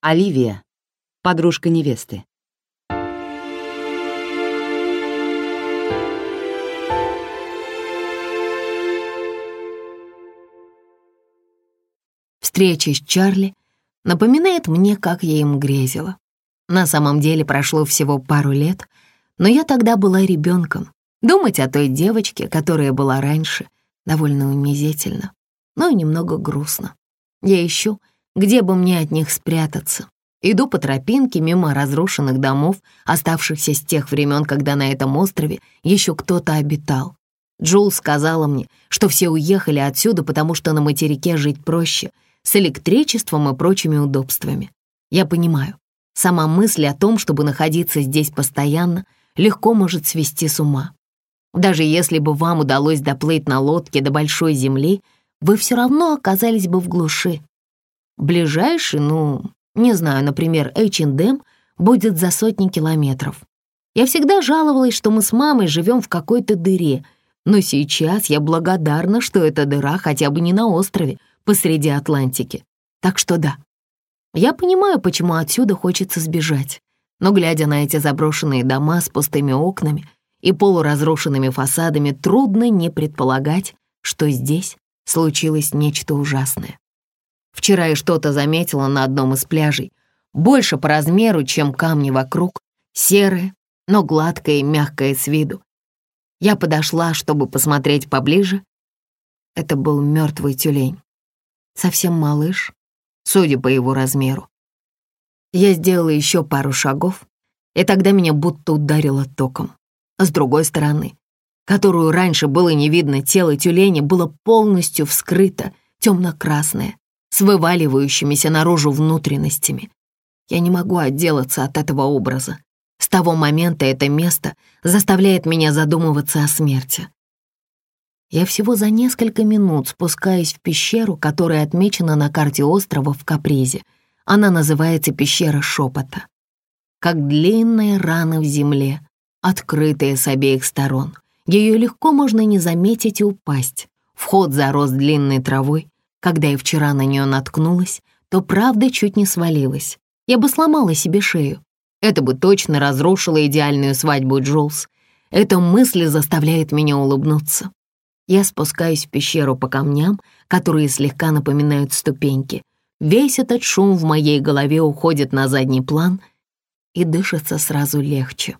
Оливия, подружка невесты. Встреча с Чарли напоминает мне, как я им грезила. На самом деле прошло всего пару лет, но я тогда была ребенком. Думать о той девочке, которая была раньше, довольно унизительно, но и немного грустно. Я ищу, где бы мне от них спрятаться. Иду по тропинке мимо разрушенных домов, оставшихся с тех времен, когда на этом острове еще кто-то обитал. Джул сказала мне, что все уехали отсюда, потому что на материке жить проще, с электричеством и прочими удобствами. Я понимаю, сама мысль о том, чтобы находиться здесь постоянно, легко может свести с ума. Даже если бы вам удалось доплыть на лодке до большой земли, вы все равно оказались бы в глуши. Ближайший, ну, не знаю, например, H&M будет за сотни километров. Я всегда жаловалась, что мы с мамой живем в какой-то дыре, но сейчас я благодарна, что эта дыра хотя бы не на острове посреди Атлантики. Так что да, я понимаю, почему отсюда хочется сбежать, но глядя на эти заброшенные дома с пустыми окнами и полуразрушенными фасадами, трудно не предполагать, что здесь случилось нечто ужасное. Вчера я что-то заметила на одном из пляжей. Больше по размеру, чем камни вокруг. Серое, но гладкое и мягкое с виду. Я подошла, чтобы посмотреть поближе. Это был мертвый тюлень. Совсем малыш, судя по его размеру. Я сделала еще пару шагов, и тогда меня будто ударило током. С другой стороны, которую раньше было не видно, тело тюленя было полностью вскрыто, темно-красное, с вываливающимися наружу внутренностями. Я не могу отделаться от этого образа. С того момента это место заставляет меня задумываться о смерти. Я всего за несколько минут спускаюсь в пещеру, которая отмечена на карте острова в Капризе. Она называется пещера шепота. Как длинная рана в земле, открытая с обеих сторон. Ее легко можно не заметить и упасть. Вход зарос длинной травой, когда я вчера на нее наткнулась, то правда чуть не свалилась. Я бы сломала себе шею. Это бы точно разрушило идеальную свадьбу Джулс. Эта мысль заставляет меня улыбнуться. Я спускаюсь в пещеру по камням, которые слегка напоминают ступеньки. Весь этот шум в моей голове уходит на задний план и дышится сразу легче.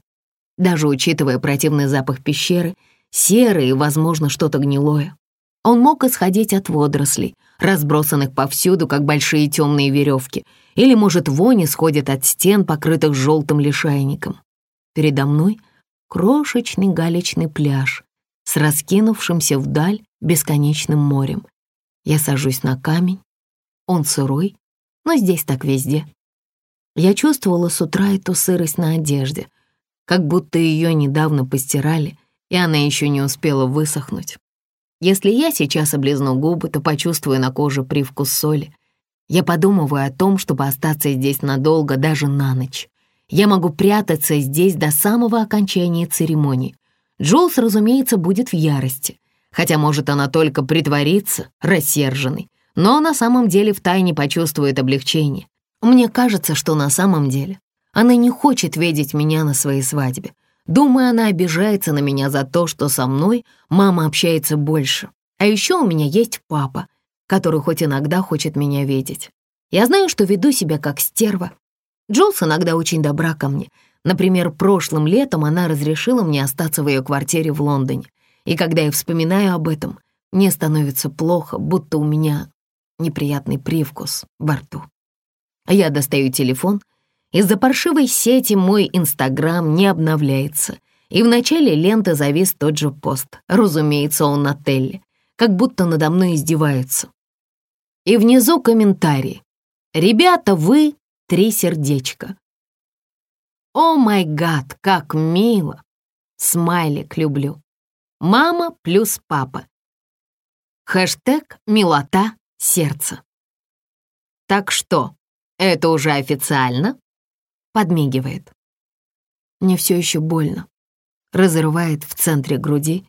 Даже учитывая противный запах пещеры, серый и, возможно, что-то гнилое, он мог исходить от водорослей, разбросанных повсюду, как большие темные веревки, или, может, вонь исходит от стен, покрытых желтым лишайником. Передо мной крошечный галечный пляж с раскинувшимся вдаль бесконечным морем. Я сажусь на камень, он сырой, но здесь так везде. Я чувствовала с утра эту сырость на одежде, как будто ее недавно постирали, и она еще не успела высохнуть. Если я сейчас облизну губы, то почувствую на коже привкус соли. Я подумываю о том, чтобы остаться здесь надолго, даже на ночь. Я могу прятаться здесь до самого окончания церемонии. Джулс, разумеется, будет в ярости, хотя, может, она только притворится рассерженной, но на самом деле втайне почувствует облегчение. Мне кажется, что на самом деле она не хочет видеть меня на своей свадьбе. Думаю, она обижается на меня за то, что со мной мама общается больше. А еще у меня есть папа, который хоть иногда хочет меня видеть. Я знаю, что веду себя как стерва. Джулс иногда очень добра ко мне. Например, прошлым летом она разрешила мне остаться в ее квартире в Лондоне. И когда я вспоминаю об этом, мне становится плохо, будто у меня неприятный привкус во рту. Я достаю телефон — из-за паршивой сети мой Инстаграм не обновляется, и в начале ленты завис тот же пост. Разумеется, он на Телле, как будто надо мной издеваются. И внизу комментарий. «Ребята, вы три сердечка». «О май гад, как мило!» Смайлик люблю. Мама плюс папа. Хэштег «Милота сердца». Так что, это уже официально? Подмигивает. Мне все еще больно. Разрывает в центре груди.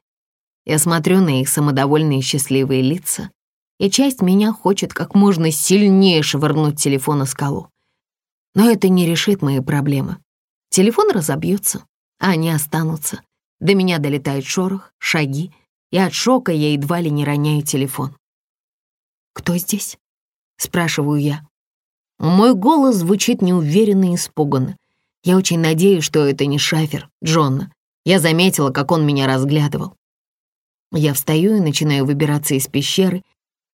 Я смотрю на их самодовольные счастливые лица, и часть меня хочет как можно сильнее швырнуть телефон на скалу. Но это не решит мои проблемы. Телефон разобьется, а они останутся. До меня долетает шорох, шаги, и от шока я едва ли не роняю телефон. «Кто здесь?» — спрашиваю я. Мой голос звучит неуверенно и испуганно. Я очень надеюсь, что это не шафер, Джонна. Я заметила, как он меня разглядывал. Я встаю и начинаю выбираться из пещеры,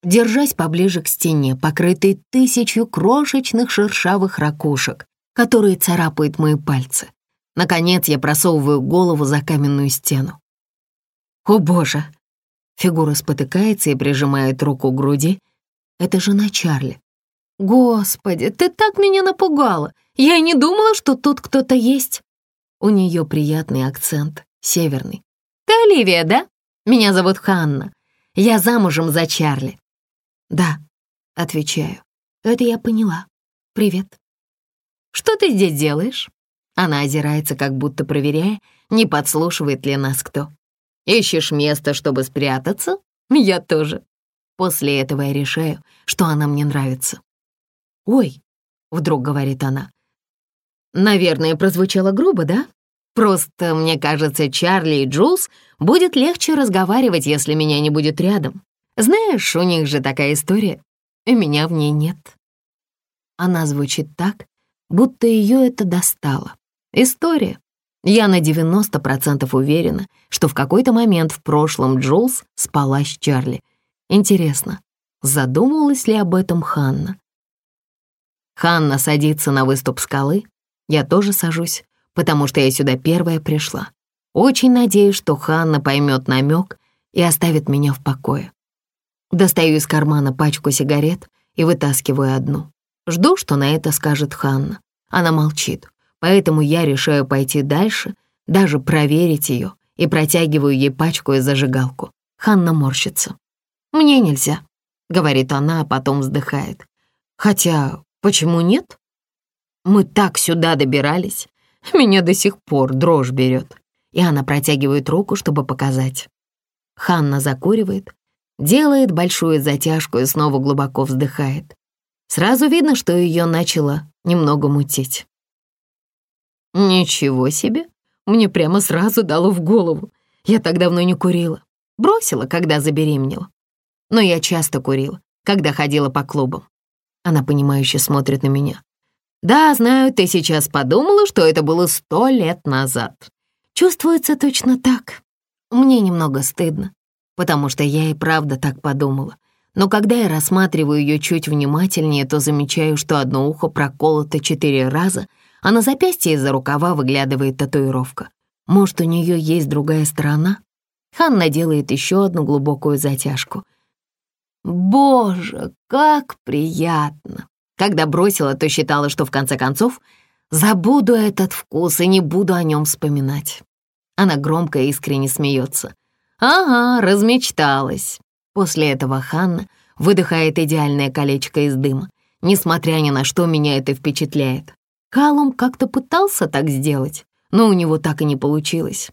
держась поближе к стене, покрытой тысячью крошечных шершавых ракушек, которые царапают мои пальцы. Наконец я просовываю голову за каменную стену. О боже! Фигура спотыкается и прижимает руку к груди. Это жена Чарли. Господи, ты так меня напугала! Я и не думала, что тут кто-то есть. У нее приятный акцент, северный. Ты Оливия, да? Меня зовут Ханна. Я замужем за Чарли. «Да», — отвечаю. «Это я поняла. Привет». «Что ты здесь делаешь?» Она озирается, как будто проверяя, не подслушивает ли нас кто. «Ищешь место, чтобы спрятаться?» «Я тоже». После этого я решаю, что она мне нравится. «Ой», — вдруг говорит она. «Наверное, прозвучало грубо, да? Просто, мне кажется, Чарли и Джулс будет легче разговаривать, если меня не будет рядом. Знаешь, у них же такая история, и меня в ней нет. Она звучит так, будто ее это достало. История. Я на 90% уверена, что в какой-то момент в прошлом Джулс спала с Чарли. Интересно, задумывалась ли об этом Ханна? Ханна садится на выступ скалы. Я тоже сажусь, потому что я сюда первая пришла. Очень надеюсь, что Ханна поймет намек и оставит меня в покое. Достаю из кармана пачку сигарет и вытаскиваю одну. Жду, что на это скажет Ханна. Она молчит, поэтому я решаю пойти дальше, даже проверить ее, и протягиваю ей пачку и зажигалку. Ханна морщится. «Мне нельзя», — говорит она, а потом вздыхает. «Хотя, почему нет? Мы так сюда добирались. Меня до сих пор дрожь берет». И она протягивает руку, чтобы показать. Ханна закуривает, делает большую затяжку и снова глубоко вздыхает. Сразу видно, что ее начало немного мутить. «Ничего себе! Мне прямо сразу дало в голову. Я так давно не курила. Бросила, когда забеременела. Но я часто курила, когда ходила по клубам. Она понимающе смотрит на меня. «Да, знаю, ты сейчас подумала, что это было сто лет назад. Чувствуется точно так. Мне немного стыдно потому что я и правда так подумала. Но когда я рассматриваю ее чуть внимательнее, то замечаю, что одно ухо проколото четыре раза, а на запястье из-за рукава выглядывает татуировка. Может, у нее есть другая сторона? Ханна делает еще одну глубокую затяжку. Боже, как приятно! Когда бросила, то считала, что в конце концов забуду этот вкус и не буду о нем вспоминать. Она громко и искренне смеется. «Ага, размечталась». После этого Ханна выдыхает идеальное колечко из дыма. Несмотря ни на что, меня это впечатляет. Калум как-то пытался так сделать, но у него так и не получилось.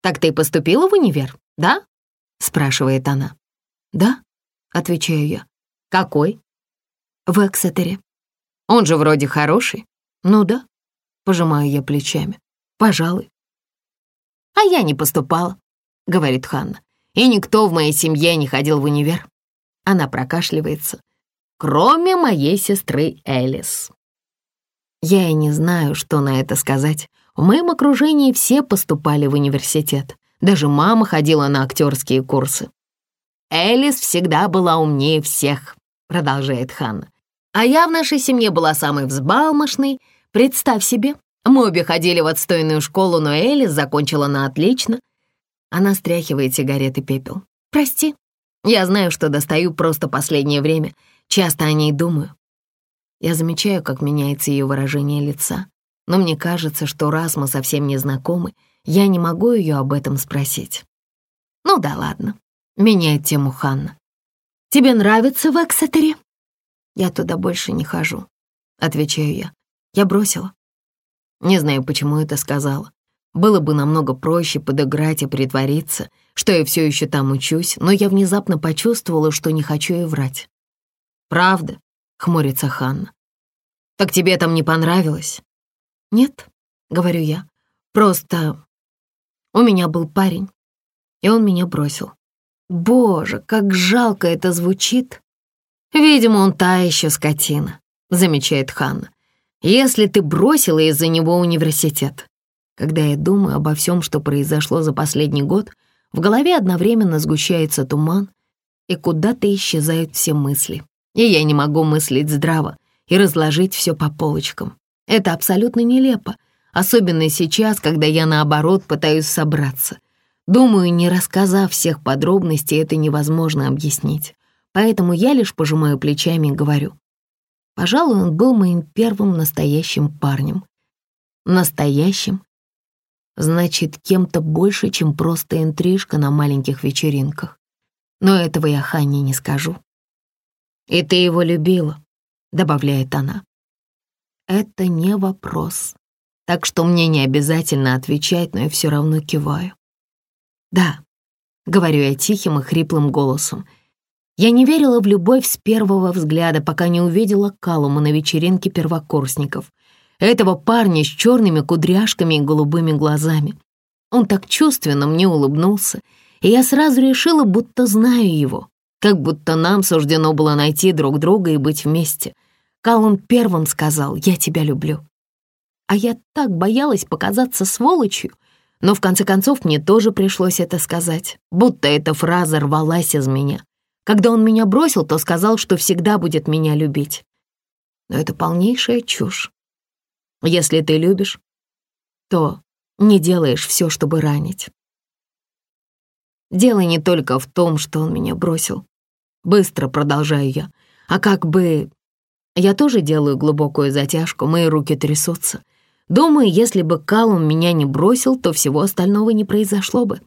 «Так ты поступила в универ, да?» — спрашивает она. «Да», — отвечаю я. «Какой?» «В Эксетере». «Он же вроде хороший». «Ну да», — пожимаю я плечами. «Пожалуй». «А я не поступала. — говорит Ханна. «И никто в моей семье не ходил в универ». Она прокашливается. «Кроме моей сестры Элис». Я и не знаю, что на это сказать. В моем окружении все поступали в университет. Даже мама ходила на актерские курсы. «Элис всегда была умнее всех», — продолжает Ханна. «А я в нашей семье была самой взбалмошной. Представь себе, мы обе ходили в отстойную школу, но Элис закончила на отлично. Она стряхивает сигареты пепел. «Прости, я знаю, что достаю просто последнее время. Часто о ней думаю». Я замечаю, как меняется ее выражение лица. Но мне кажется, что раз мы совсем не знакомы, я не могу ее об этом спросить. «Ну да ладно», — меняет тему Ханна. «Тебе нравится в Эксетере?» «Я туда больше не хожу», — отвечаю я. «Я бросила». Не знаю, почему это сказала. Было бы намного проще подыграть и притвориться, что я все еще там учусь, но я внезапно почувствовала, что не хочу и врать. «Правда?» — хмурится Ханна. Так тебе там не понравилось? Нет, говорю я. Просто у меня был парень, и он меня бросил. Боже, как жалко это звучит. Видимо, он та еще скотина, замечает Ханна. Если ты бросила из-за него университет. Когда я думаю обо всем, что произошло за последний год, в голове одновременно сгущается туман, и куда-то исчезают все мысли. И я не могу мыслить здраво и разложить все по полочкам. Это абсолютно нелепо, особенно сейчас, когда я, наоборот, пытаюсь собраться. Думаю, не рассказав всех подробностей, это невозможно объяснить. Поэтому я лишь пожимаю плечами и говорю. Пожалуй, он был моим первым настоящим парнем. Настоящим? Значит, кем-то больше, чем просто интрижка на маленьких вечеринках. Но этого я Ханне не скажу. «И ты его любила», — добавляет она. Это не вопрос. Так что мне не обязательно отвечать, но я все равно киваю. «Да», — говорю я тихим и хриплым голосом. Я не верила в любовь с первого взгляда, пока не увидела Калума на вечеринке первокурсников. Этого парня с черными кудряшками и голубыми глазами. Он так чувственно мне улыбнулся, и я сразу решила, будто знаю его, как будто нам суждено было найти друг друга и быть вместе. Калум первым сказал «Я тебя люблю». А я так боялась показаться сволочью, но в конце концов мне тоже пришлось это сказать, будто эта фраза рвалась из меня. Когда он меня бросил, то сказал, что всегда будет меня любить. Но это полнейшая чушь. Если ты любишь, то не делаешь все, чтобы ранить. Дело не только в том, что он меня бросил. Быстро продолжаю я. А как бы... Я тоже делаю глубокую затяжку, мои руки трясутся. Думаю, если бы Калум меня не бросил, то всего остального не произошло бы.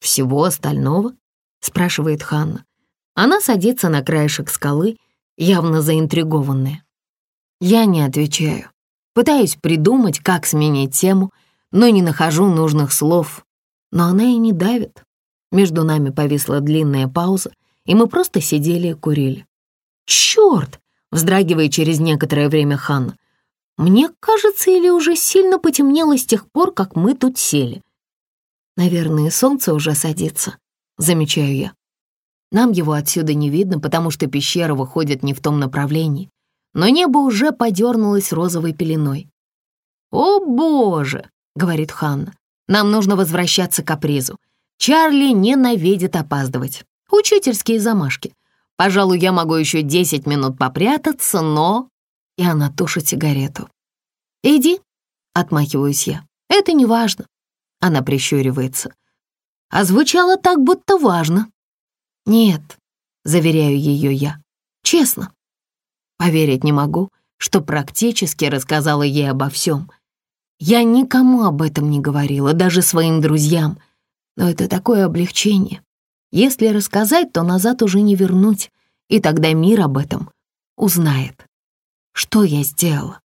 «Всего остального?» — спрашивает Ханна. Она садится на краешек скалы, явно заинтригованная. Я не отвечаю. Пытаюсь придумать, как сменить тему, но не нахожу нужных слов. Но она и не давит. Между нами повисла длинная пауза, и мы просто сидели и курили. «Чёрт!» — вздрагивает через некоторое время Ханна. Мне кажется, или уже сильно потемнело с тех пор, как мы тут сели. Наверное, солнце уже садится, замечаю я. Нам его отсюда не видно, потому что пещера выходит не в том направлении, но небо уже подернулось розовой пеленой. «О, боже!» — говорит Ханна. «Нам нужно возвращаться к капризу. Чарли ненавидит опаздывать. Учительские замашки. Пожалуй, я могу еще десять минут попрятаться, но и она тушит сигарету. «Иди», — отмахиваюсь я, — «это не важно». Она прищуривается. А звучало так, будто важно. «Нет», — заверяю ее я, — «честно». Поверить не могу, что практически рассказала ей обо всем. Я никому об этом не говорила, даже своим друзьям. Но это такое облегчение. Если рассказать, то назад уже не вернуть, и тогда мир об этом узнает. Что я сделала?